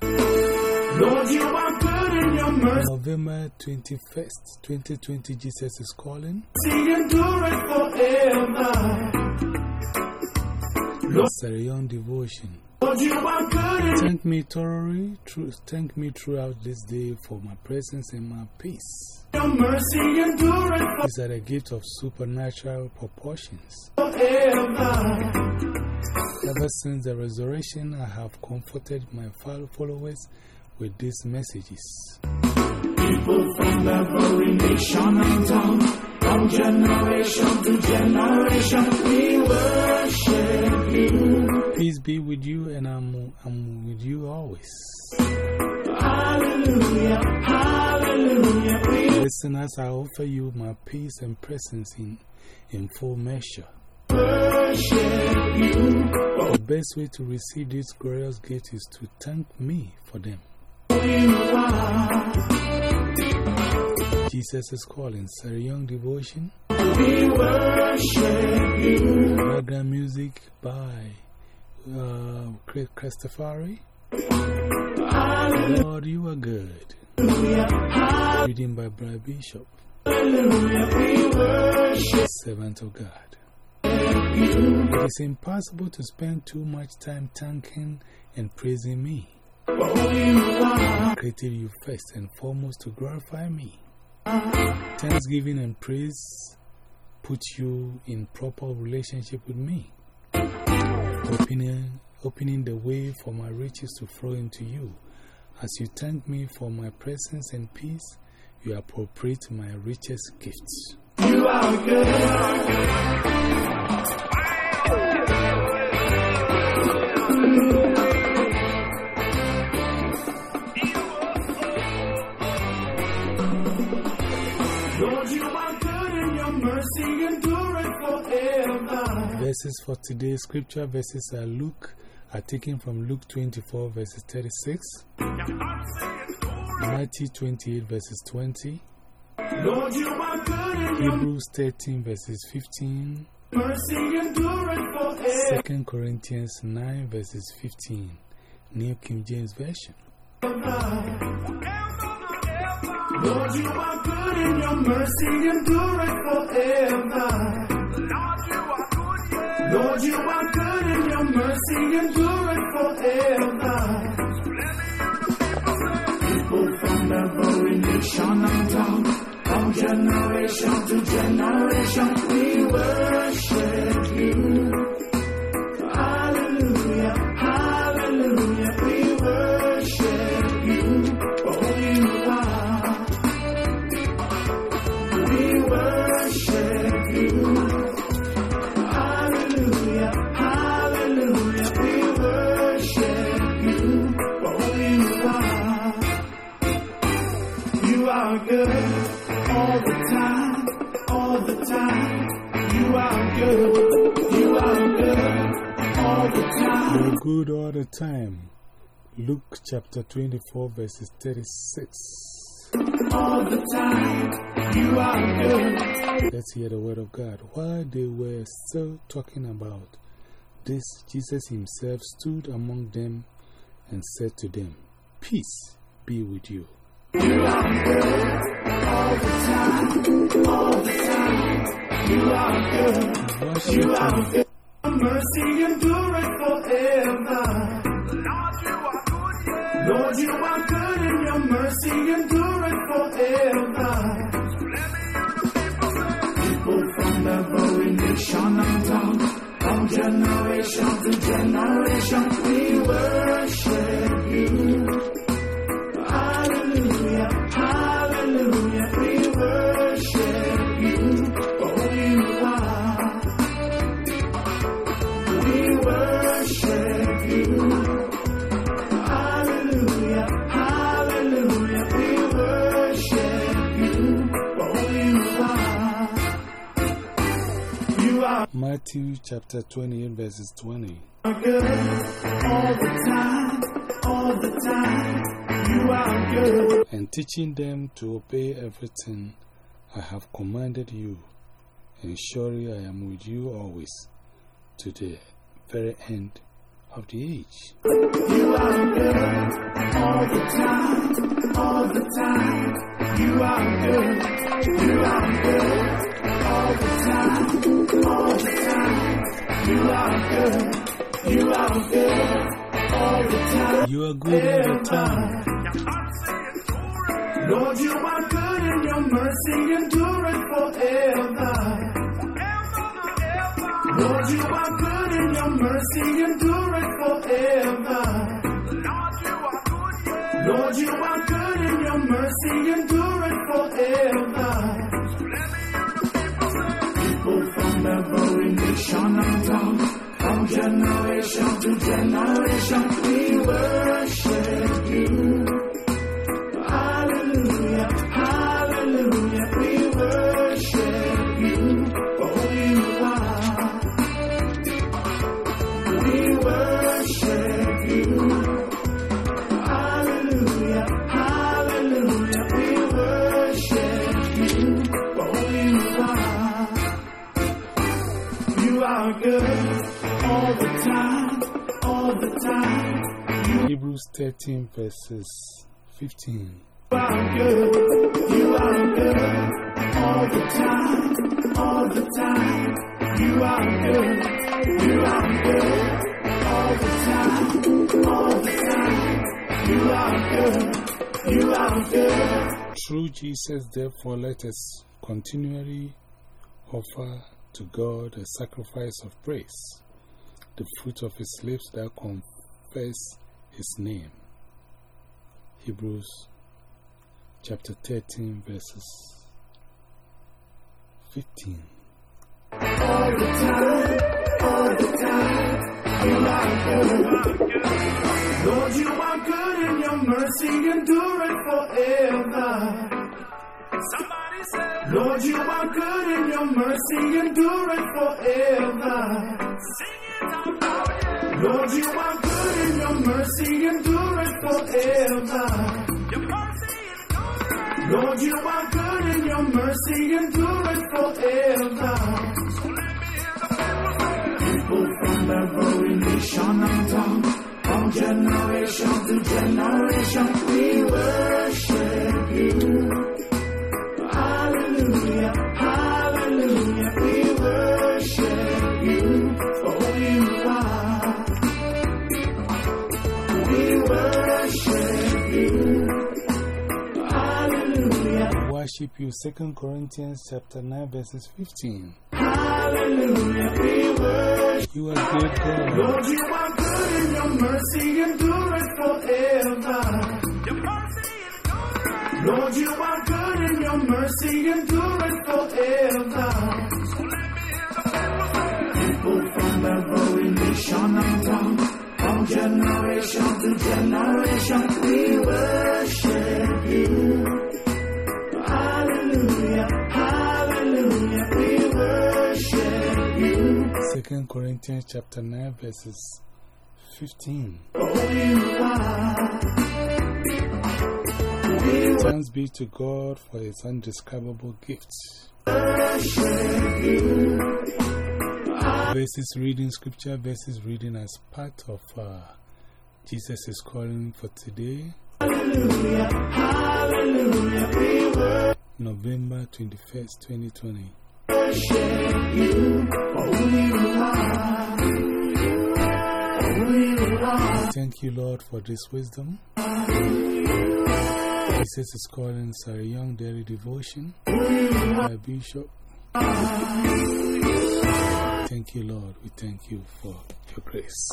the Lord. Lord, you are good in your mercy November 21st, 2020, Jesus is calling. endureth forever. Sarah Young Devotion. Lord, you are good Thank me thoroughly, through, thank me throughout this day for my presence and my peace. your mercy endureth These are the gift of supernatural proportions. forever. Ever since the resurrection, I have comforted my fol- followers with these messages. People from every nation and tongue, from generation to generation, we worship you. Peace be with you, and I'm, I'm with you always. Hallelujah, hallelujah, Listeners, I offer you my peace and presence in, in full measure. You. The best way to receive this glorious gift is to thank me for them. Jesus is calling Sarah Young Devotion, we background music by uh. Lord, you are good. Reading by Brad Bishop, servant of God. It is impossible to spend too much time thanking and praising me. I created you first and foremost to glorify me. Thanksgiving and praise put you in proper relationship with me, opening, opening the way for my riches to flow into you. As you thank me for my presence and peace, you appropriate my richest gifts. you are good. Lord, you are good and your mercy endureth forever. Verses for today's scripture verses are Luke, are taken from Luke 24 verses 36, Matthew 28 verses 20, Lord, you are good your Hebrews 13 verses 15, mercy 2 Corinthians 9 verses 15, New King James Version. Lord, you are good and your mercy endureth forever. Lord, you are good and your mercy endureth forever. People from every nation and tongue, from generation to generation, we worship you. Are good all the time, all the time. You are good. You are good all the time. You're good all the time. Luke chapter 24 verses 36. All the time. You are good. Let's hear the word of God. While they were still talking about this, Jesus himself stood among them and said to them, Peace be with you. Worship Mercy endureth forever. Lord, you are good. Lord, you are good and your mercy endureth forever. People from every nation and tongue, from generation to generation, we worship you. Matthew chapter 28 verses 20. all the time, all the time. You are good. And teaching them to obey everything I have commanded you, and surely I am with you always to the very end of the age. You are good all the time, all the time. You are good, you are good all the time, all the time. You are good, you are good all the time. You are good all the time. Lord, you are good and your mercy endureth forever. Lord, you are good and your mercy endureth forever. Lord, you are good and your mercy endureth forever. Nation and tongue, from generation to generation, we worship 13 verses 15. You are good, you are good all the time, all the time. You are good, you are good all the time, all the time. You are good, you are good. Through Jesus, therefore, let us continually offer to God a sacrifice of praise, the fruit of his lips that confess his name. Hebrews chapter 13, verses 15. All the time, all the time. You are good. Lord, you are good and your mercy endureth forever. Somebody said, Lord, you are good and your mercy endureth forever. sing it out. Lord, you are good and your mercy endureth forever. Your mercy endureth. Lord, you are good and your mercy endureth forever. So let me hear the People from every nation and tongue, from generation to generation, Hallelujah, Worship you, 2 Corinthians chapter 9, verses 15. hallelujah, we You are good, God. Lord, you are good and your mercy endureth forever. Your mercy endureth. Lord, you are good and your mercy endureth forever. So let the people People from every nation and tongue, from generation to generation, we worship 2 Corinthians chapter 9, verses 15. For who you are. We Thanks be to God for his undescribable gifts. Verses reading scripture, verses reading as part of uh, Jesus is calling for today, Hallelujah, hallelujah, November 21st, 2020. Who you. Thank you, Lord, for this wisdom. This is calling Sarah Young Daily Devotion by Bishop. Thank you, Lord. We thank you for your grace.